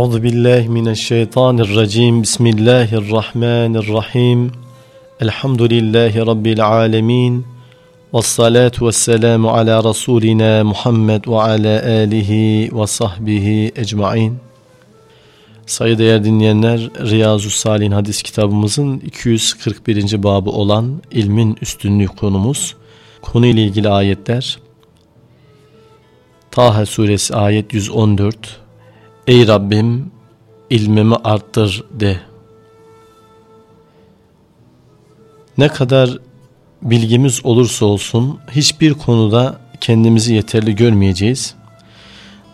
Euzu billahi mineşşeytanirracim. Bismillahirrahmanirrahim. Elhamdülillahi rabbil alamin. Ves salatu vesselamu ala rasulina Muhammed ve ala alihi ve sahbihi ecmaîn. Sayıdeğer dinleyenler Riyazu Salih'in hadis kitabımızın 241. babı olan ilmin üstünlüğü konumuz. Konu ile ilgili ayetler Taha suresi ayet 114 Ey Rabbim ilmimi arttır de. Ne kadar bilgimiz olursa olsun hiçbir konuda kendimizi yeterli görmeyeceğiz.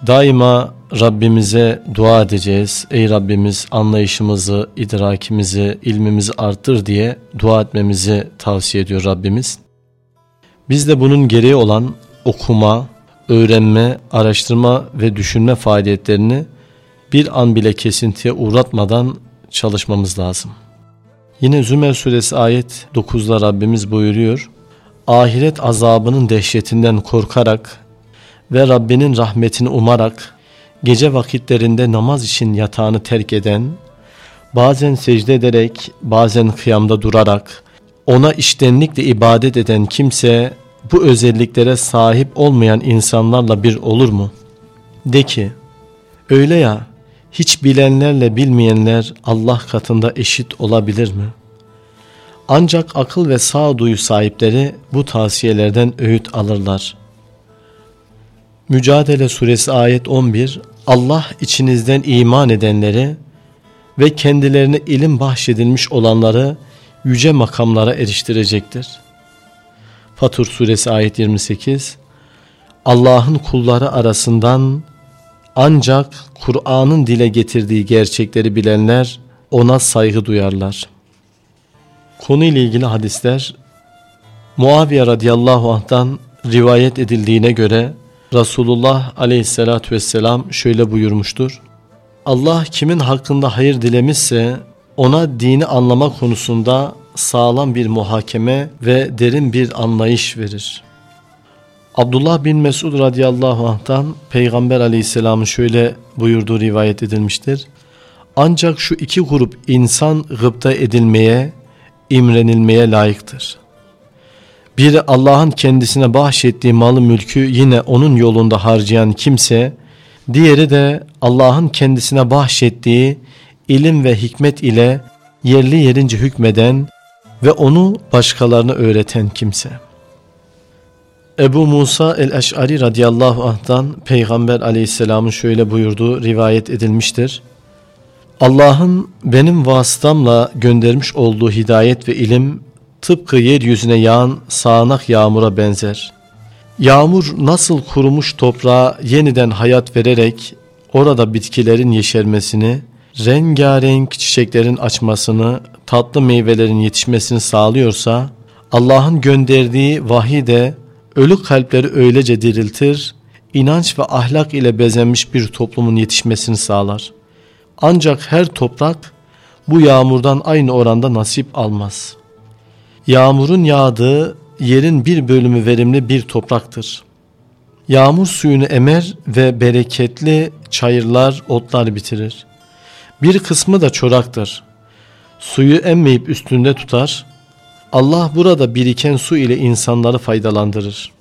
Daima Rabbimize dua edeceğiz. Ey Rabbimiz anlayışımızı, idrakimizi, ilmimizi arttır diye dua etmemizi tavsiye ediyor Rabbimiz. Biz de bunun gereği olan okuma, öğrenme, araştırma ve düşünme faaliyetlerini bir an bile kesintiye uğratmadan çalışmamız lazım. Yine Zümer suresi ayet 9'da Rabbimiz buyuruyor. Ahiret azabının dehşetinden korkarak ve Rabbinin rahmetini umarak gece vakitlerinde namaz için yatağını terk eden, bazen secde ederek, bazen kıyamda durarak, ona iştenlikle ibadet eden kimse bu özelliklere sahip olmayan insanlarla bir olur mu? De ki, öyle ya, hiç bilenlerle bilmeyenler Allah katında eşit olabilir mi? Ancak akıl ve sağduyu sahipleri bu tavsiyelerden öğüt alırlar. Mücadele suresi ayet 11 Allah içinizden iman edenleri ve kendilerine ilim bahşedilmiş olanları yüce makamlara eriştirecektir. Fatur suresi ayet 28 Allah'ın kulları arasından ancak Kur'an'ın dile getirdiği gerçekleri bilenler ona saygı duyarlar. Konu ile ilgili hadisler Muaviye radıyallahu anh'tan rivayet edildiğine göre Resulullah aleyhissalatü vesselam şöyle buyurmuştur. Allah kimin hakkında hayır dilemişse ona dini anlama konusunda sağlam bir muhakeme ve derin bir anlayış verir. Abdullah bin Mesud radıyallahu anh'tan Peygamber aleyhisselamın şöyle buyurduğu rivayet edilmiştir. Ancak şu iki grup insan gıpta edilmeye, imrenilmeye layıktır. Biri Allah'ın kendisine bahşettiği malı mülkü yine onun yolunda harcayan kimse, diğeri de Allah'ın kendisine bahşettiği ilim ve hikmet ile yerli yerince hükmeden ve onu başkalarına öğreten kimse.'' Ebu Musa el-Eş'ari radıyallahu anh'tan Peygamber aleyhisselamın şöyle buyurduğu rivayet edilmiştir. Allah'ın benim vasıtamla göndermiş olduğu hidayet ve ilim tıpkı yeryüzüne yağan sağanak yağmura benzer. Yağmur nasıl kurumuş toprağa yeniden hayat vererek orada bitkilerin yeşermesini, rengarenk çiçeklerin açmasını, tatlı meyvelerin yetişmesini sağlıyorsa, Allah'ın gönderdiği vahiy de Ölü kalpleri öylece diriltir, inanç ve ahlak ile bezenmiş bir toplumun yetişmesini sağlar. Ancak her toprak bu yağmurdan aynı oranda nasip almaz. Yağmurun yağdığı yerin bir bölümü verimli bir topraktır. Yağmur suyunu emer ve bereketli çayırlar, otlar bitirir. Bir kısmı da çoraktır. Suyu emmeyip üstünde tutar, Allah burada biriken su ile insanları faydalandırır.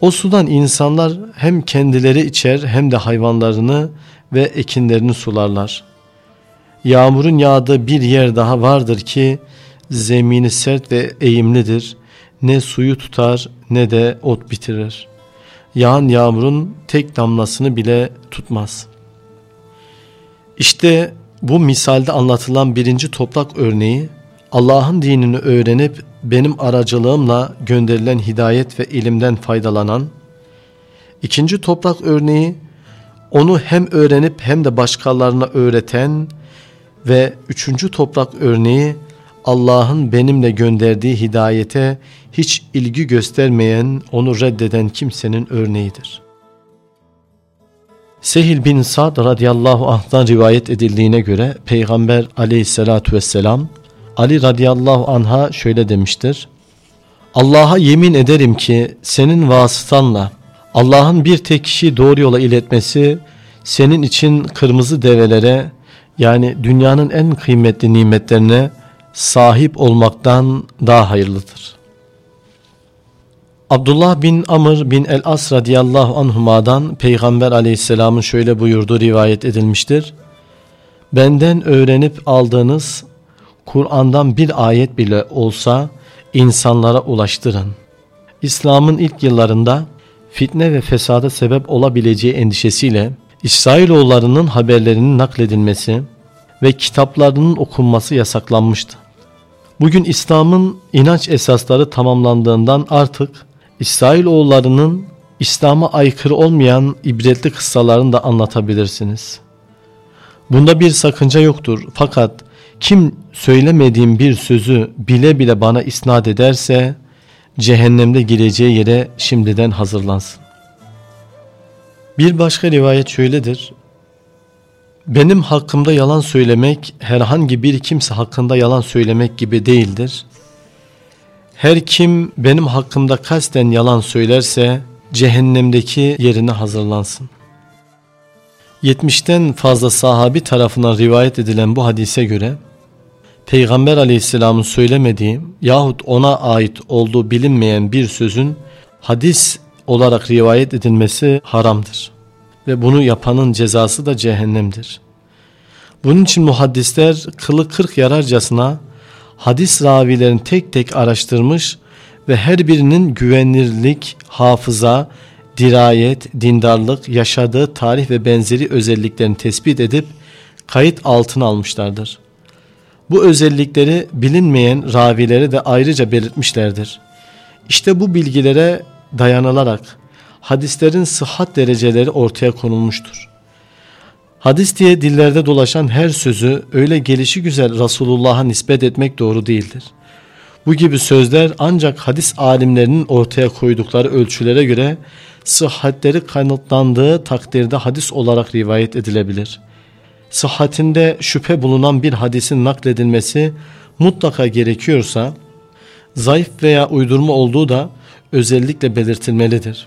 O sudan insanlar hem kendileri içer hem de hayvanlarını ve ekinlerini sularlar. Yağmurun yağdığı bir yer daha vardır ki zemini sert ve eğimlidir. Ne suyu tutar ne de ot bitirir. Yağan yağmurun tek damlasını bile tutmaz. İşte bu misalde anlatılan birinci toprak örneği Allah'ın dinini öğrenip benim aracılığımla gönderilen hidayet ve ilimden faydalanan, ikinci toprak örneği onu hem öğrenip hem de başkalarına öğreten ve üçüncü toprak örneği Allah'ın benimle gönderdiği hidayete hiç ilgi göstermeyen, onu reddeden kimsenin örneğidir. Sehil bin Sa'd radıyallahu anh'tan rivayet edildiğine göre Peygamber aleyhissalatu vesselam Ali radıyallahu anha şöyle demiştir. Allah'a yemin ederim ki senin vasıtanla Allah'ın bir tek kişi doğru yola iletmesi senin için kırmızı develere yani dünyanın en kıymetli nimetlerine sahip olmaktan daha hayırlıdır. Abdullah bin Amr bin el-As radiyallahu anhuma'dan Peygamber aleyhisselamın şöyle buyurduğu rivayet edilmiştir. Benden öğrenip aldığınız Kur'an'dan bir ayet bile olsa insanlara ulaştırın. İslam'ın ilk yıllarında fitne ve fesada sebep olabileceği endişesiyle İsrailoğullarının haberlerinin nakledilmesi ve kitaplarının okunması yasaklanmıştı. Bugün İslam'ın inanç esasları tamamlandığından artık İsrailoğullarının İslam'a aykırı olmayan ibretli kıssalarını da anlatabilirsiniz. Bunda bir sakınca yoktur fakat kim söylemediğim bir sözü bile bile bana isnat ederse cehennemde gireceği yere şimdiden hazırlansın. Bir başka rivayet şöyledir. Benim hakkımda yalan söylemek herhangi bir kimse hakkında yalan söylemek gibi değildir. Her kim benim hakkımda kasten yalan söylerse cehennemdeki yerine hazırlansın. 70'ten fazla sahabi tarafından rivayet edilen bu hadise göre Peygamber aleyhisselamın söylemediği yahut ona ait olduğu bilinmeyen bir sözün hadis olarak rivayet edilmesi haramdır. Ve bunu yapanın cezası da cehennemdir. Bunun için muhaddisler kılı kırk yararcasına hadis ravilerini tek tek araştırmış ve her birinin güvenilirlik, hafıza, dirayet, dindarlık, yaşadığı tarih ve benzeri özelliklerini tespit edip kayıt altına almışlardır. Bu özellikleri bilinmeyen ravileri de ayrıca belirtmişlerdir. İşte bu bilgilere dayanılarak hadislerin sıhhat dereceleri ortaya konulmuştur. Hadis diye dillerde dolaşan her sözü öyle gelişi güzel Resulullah'a nispet etmek doğru değildir. Bu gibi sözler ancak hadis alimlerinin ortaya koydukları ölçülere göre sıhhatleri kanıtlandığı takdirde hadis olarak rivayet edilebilir. Sıhhatinde şüphe bulunan bir hadisin nakledilmesi mutlaka gerekiyorsa, zayıf veya uydurma olduğu da özellikle belirtilmelidir.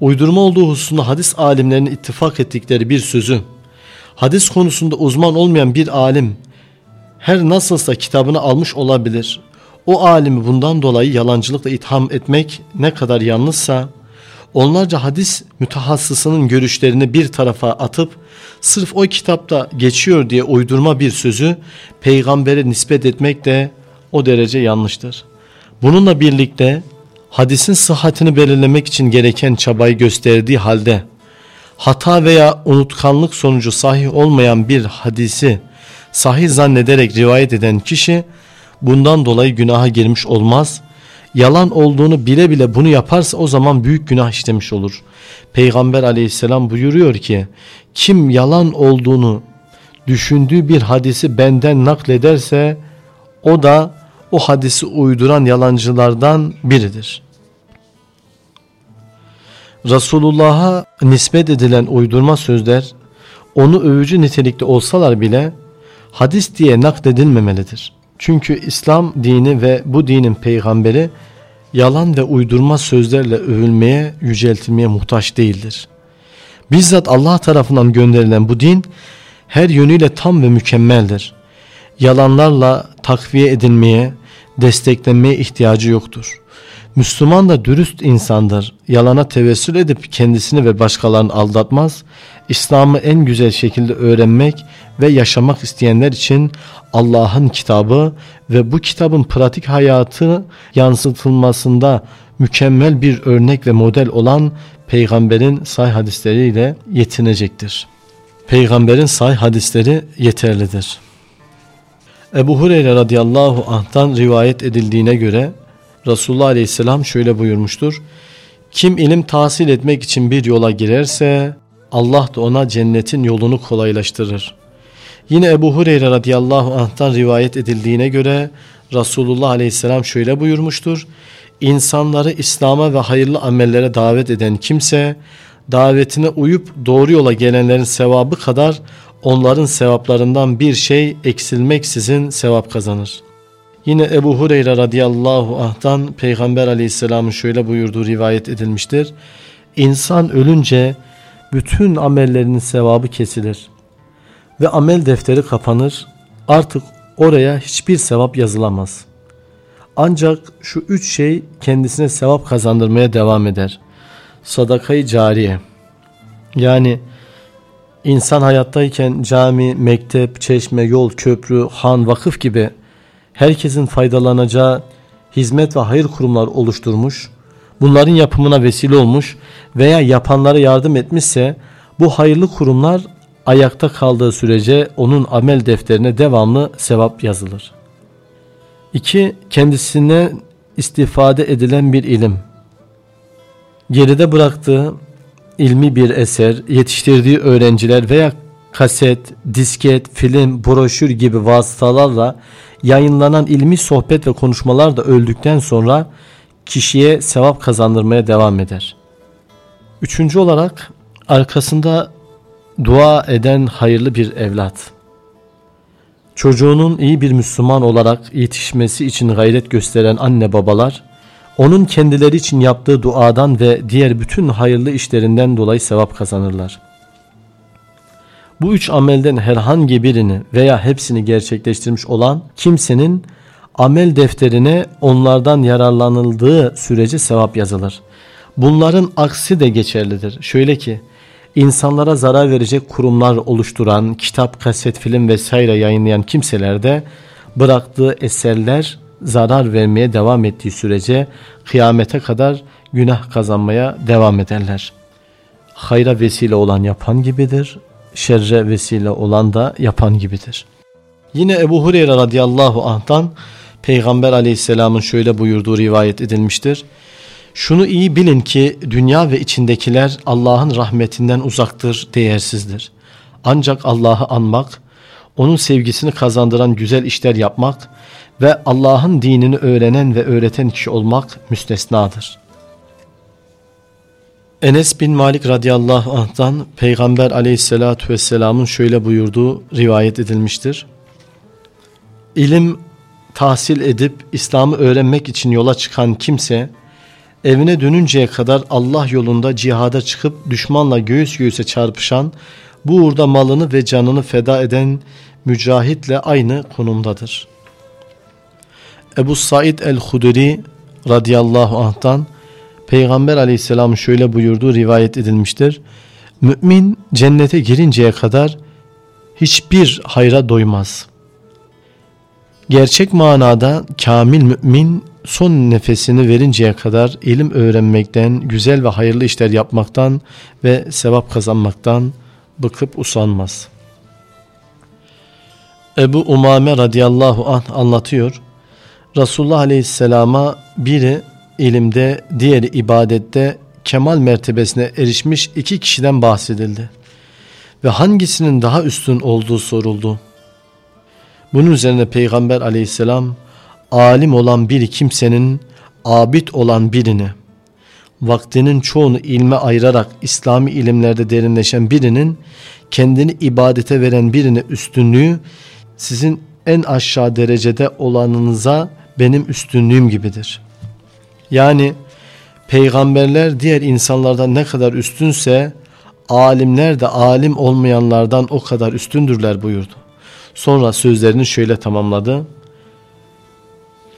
Uydurma olduğu hususunda hadis alimlerinin ittifak ettikleri bir sözü, hadis konusunda uzman olmayan bir alim, her nasılsa kitabını almış olabilir. O alimi bundan dolayı yalancılıkla itham etmek ne kadar yanlışsa, onlarca hadis mütehassısının görüşlerini bir tarafa atıp sırf o kitapta geçiyor diye uydurma bir sözü peygambere nispet etmek de o derece yanlıştır. Bununla birlikte hadisin sıhhatini belirlemek için gereken çabayı gösterdiği halde hata veya unutkanlık sonucu sahih olmayan bir hadisi sahih zannederek rivayet eden kişi bundan dolayı günaha girmiş olmaz. Yalan olduğunu bile bile bunu yaparsa o zaman büyük günah işlemiş olur. Peygamber aleyhisselam buyuruyor ki kim yalan olduğunu düşündüğü bir hadisi benden naklederse o da o hadisi uyduran yalancılardan biridir. Resulullah'a nispet edilen uydurma sözler onu övücü nitelikte olsalar bile hadis diye nakledilmemelidir. Çünkü İslam dini ve bu dinin peygamberi yalan ve uydurma sözlerle övülmeye, yüceltilmeye muhtaç değildir. Bizzat Allah tarafından gönderilen bu din her yönüyle tam ve mükemmeldir. Yalanlarla takviye edilmeye, desteklenmeye ihtiyacı yoktur. Müslüman da dürüst insandır. Yalana tevessül edip kendisini ve başkalarını aldatmaz. İslam'ı en güzel şekilde öğrenmek ve yaşamak isteyenler için Allah'ın kitabı ve bu kitabın pratik hayatı yansıtılmasında mükemmel bir örnek ve model olan peygamberin say hadisleriyle yetinecektir. Peygamberin say hadisleri yeterlidir. Ebu Hureyre radıyallahu anh'tan rivayet edildiğine göre Resulullah aleyhisselam şöyle buyurmuştur. Kim ilim tahsil etmek için bir yola girerse Allah da ona cennetin yolunu kolaylaştırır. Yine Ebu Hureyre radıyallahu anh'tan rivayet edildiğine göre Resulullah aleyhisselam şöyle buyurmuştur. İnsanları İslam'a ve hayırlı amellere davet eden kimse davetine uyup doğru yola gelenlerin sevabı kadar onların sevaplarından bir şey eksilmeksizin sevap kazanır. Yine Ebu Hureyre radıyallahu anh'tan Peygamber aleyhisselamın şöyle buyurduğu rivayet edilmiştir. İnsan ölünce bütün amellerinin sevabı kesilir. Ve amel defteri kapanır. Artık oraya hiçbir sevap yazılamaz. Ancak şu üç şey kendisine sevap kazandırmaya devam eder. Sadakayı cariye. Yani insan hayattayken cami, mektep, çeşme, yol, köprü, han, vakıf gibi herkesin faydalanacağı hizmet ve hayır kurumlar oluşturmuş, bunların yapımına vesile olmuş veya yapanlara yardım etmişse bu hayırlı kurumlar ayakta kaldığı sürece onun amel defterine devamlı sevap yazılır. 2. Kendisine istifade edilen bir ilim. Geride bıraktığı ilmi bir eser, yetiştirdiği öğrenciler veya kaset, disket, film, broşür gibi vasıtalarla yayınlanan ilmi sohbet ve konuşmalar da öldükten sonra kişiye sevap kazandırmaya devam eder. Üçüncü olarak arkasında dua eden hayırlı bir evlat. Çocuğunun iyi bir Müslüman olarak yetişmesi için gayret gösteren anne babalar, onun kendileri için yaptığı duadan ve diğer bütün hayırlı işlerinden dolayı sevap kazanırlar. Bu üç amelden herhangi birini veya hepsini gerçekleştirmiş olan kimsenin amel defterine onlardan yararlanıldığı sürece sevap yazılır. Bunların aksi de geçerlidir. Şöyle ki insanlara zarar verecek kurumlar oluşturan, kitap, kaset, film vesaire yayınlayan kimselerde bıraktığı eserler zarar vermeye devam ettiği sürece kıyamete kadar günah kazanmaya devam ederler. Hayra vesile olan yapan gibidir, şerre vesile olan da yapan gibidir. Yine Ebu Hureyre radıyallahu anh'tan Peygamber aleyhisselamın şöyle buyurduğu rivayet edilmiştir. Şunu iyi bilin ki dünya ve içindekiler Allah'ın rahmetinden uzaktır, değersizdir. Ancak Allah'ı anmak, onun sevgisini kazandıran güzel işler yapmak ve Allah'ın dinini öğrenen ve öğreten kişi olmak müstesnadır. Enes bin Malik radıyallahu anh'tan Peygamber aleyhissalatu vesselamın şöyle buyurduğu rivayet edilmiştir. İlim tahsil edip İslam'ı öğrenmek için yola çıkan kimse evine dönünceye kadar Allah yolunda cihada çıkıp düşmanla göğüs göğüse çarpışan bu uğurda malını ve canını feda eden mücahitle aynı konumdadır. Ebu Said el-Hudri radıyallahu anh'tan Peygamber aleyhisselam şöyle buyurduğu rivayet edilmiştir. Mümin cennete girinceye kadar hiçbir hayra doymaz. Gerçek manada kamil mümin son nefesini verinceye kadar ilim öğrenmekten, güzel ve hayırlı işler yapmaktan ve sevap kazanmaktan bıkıp usanmaz. Ebu Umame radıyallahu anh anlatıyor. Resulullah aleyhisselama biri ilimde, diğeri ibadette kemal mertebesine erişmiş iki kişiden bahsedildi. Ve hangisinin daha üstün olduğu soruldu. Bunun üzerine Peygamber aleyhisselam alim olan bir kimsenin abid olan birini, vaktinin çoğunu ilme ayırarak İslami ilimlerde derinleşen birinin kendini ibadete veren birine üstünlüğü sizin en aşağı derecede olanınıza benim üstünlüğüm gibidir. Yani peygamberler diğer insanlardan ne kadar üstünse alimler de alim olmayanlardan o kadar üstündürler buyurdu. Sonra sözlerini şöyle tamamladı.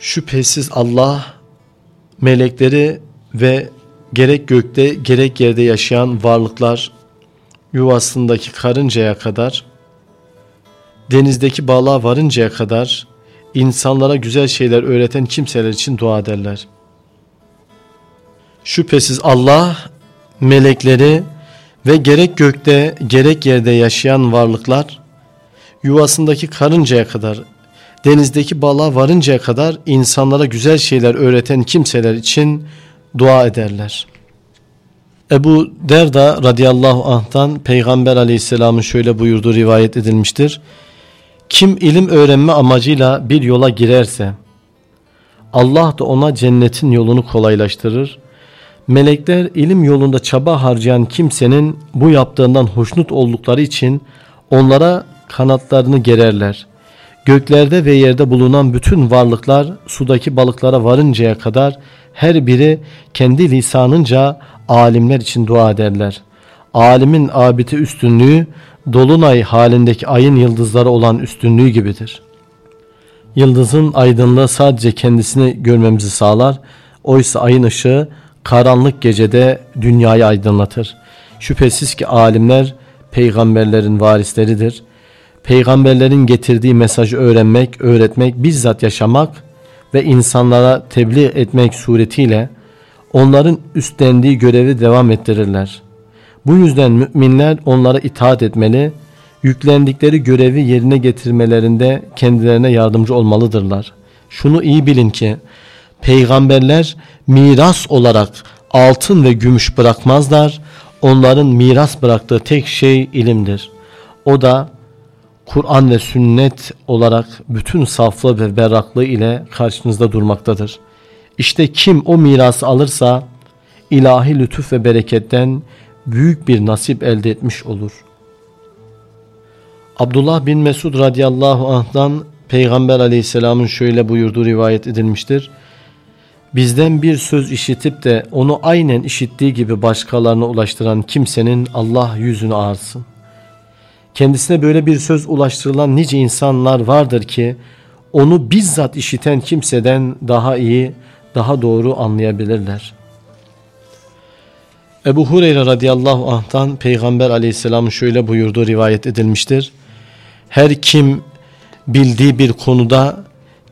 Şüphesiz Allah melekleri ve gerek gökte gerek yerde yaşayan varlıklar yuvasındaki karıncaya kadar denizdeki balığa varıncaya kadar insanlara güzel şeyler öğreten kimseler için dua ederler. Şüphesiz Allah melekleri ve gerek gökte gerek yerde yaşayan varlıklar yuvasındaki karıncaya kadar denizdeki balığa varıncaya kadar insanlara güzel şeyler öğreten kimseler için dua ederler. Ebu Derda radıyallahu anh'tan Peygamber aleyhisselamın şöyle buyurduğu rivayet edilmiştir. Kim ilim öğrenme amacıyla bir yola girerse Allah da ona cennetin yolunu kolaylaştırır. Melekler ilim yolunda çaba harcayan kimsenin bu yaptığından hoşnut oldukları için onlara kanatlarını gererler. Göklerde ve yerde bulunan bütün varlıklar sudaki balıklara varıncaya kadar her biri kendi lisanınca alimler için dua ederler. alimin abiti üstünlüğü dolunay halindeki ayın yıldızları olan üstünlüğü gibidir. Yıldızın aydınlığı sadece kendisini görmemizi sağlar. Oysa ayın ışığı karanlık gecede dünyayı aydınlatır. Şüphesiz ki alimler peygamberlerin varisleridir. Peygamberlerin getirdiği mesajı öğrenmek, öğretmek, bizzat yaşamak ve insanlara tebliğ etmek suretiyle onların üstlendiği görevi devam ettirirler. Bu yüzden müminler onlara itaat etmeli, yüklendikleri görevi yerine getirmelerinde kendilerine yardımcı olmalıdırlar. Şunu iyi bilin ki peygamberler miras olarak altın ve gümüş bırakmazlar. Onların miras bıraktığı tek şey ilimdir. O da Kur'an ve sünnet olarak bütün saflığı ve berraklığı ile karşınızda durmaktadır. İşte kim o mirası alırsa ilahi lütuf ve bereketten büyük bir nasip elde etmiş olur. Abdullah bin Mesud radıyallahu anh'dan Peygamber aleyhisselamın şöyle buyurduğu rivayet edilmiştir. Bizden bir söz işitip de onu aynen işittiği gibi başkalarına ulaştıran kimsenin Allah yüzünü ağırsın. Kendisine böyle bir söz ulaştırılan nice insanlar vardır ki onu bizzat işiten kimseden daha iyi, daha doğru anlayabilirler. Ebu Hureyre radıyallahu anh'tan Peygamber aleyhisselamın şöyle buyurduğu rivayet edilmiştir. Her kim bildiği bir konuda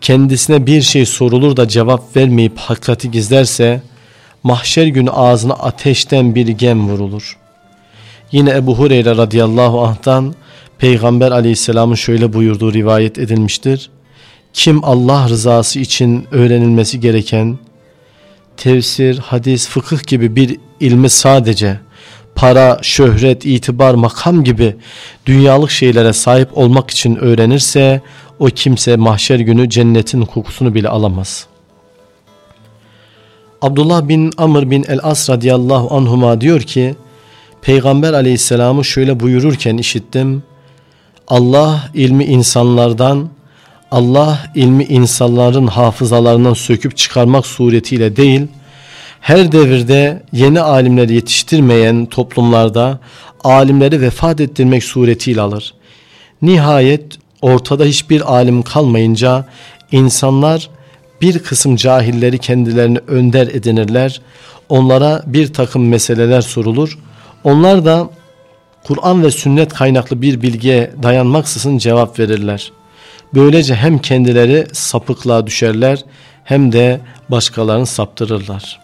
kendisine bir şey sorulur da cevap vermeyip hakikati gizlerse mahşer günü ağzına ateşten bir gem vurulur. Yine Ebu Hureyre radıyallahu anh'tan Peygamber aleyhisselamın şöyle buyurduğu rivayet edilmiştir. Kim Allah rızası için öğrenilmesi gereken tefsir, hadis, fıkıh gibi bir ilmi sadece para, şöhret, itibar, makam gibi dünyalık şeylere sahip olmak için öğrenirse o kimse mahşer günü cennetin kokusunu bile alamaz. Abdullah bin Amr bin el-As radiyallahu anhuma diyor ki Peygamber aleyhisselamı şöyle buyururken işittim. Allah ilmi insanlardan Allah ilmi insanların hafızalarından söküp çıkarmak suretiyle değil, her devirde yeni alimler yetiştirmeyen toplumlarda alimleri vefat ettirmek suretiyle alır. Nihayet ortada hiçbir alim kalmayınca insanlar bir kısım cahilleri kendilerini önder edinirler. Onlara bir takım meseleler sorulur. Onlar da Kur'an ve sünnet kaynaklı bir bilgiye dayanmaksızın cevap verirler. Böylece hem kendileri sapıklığa düşerler hem de başkalarını saptırırlar.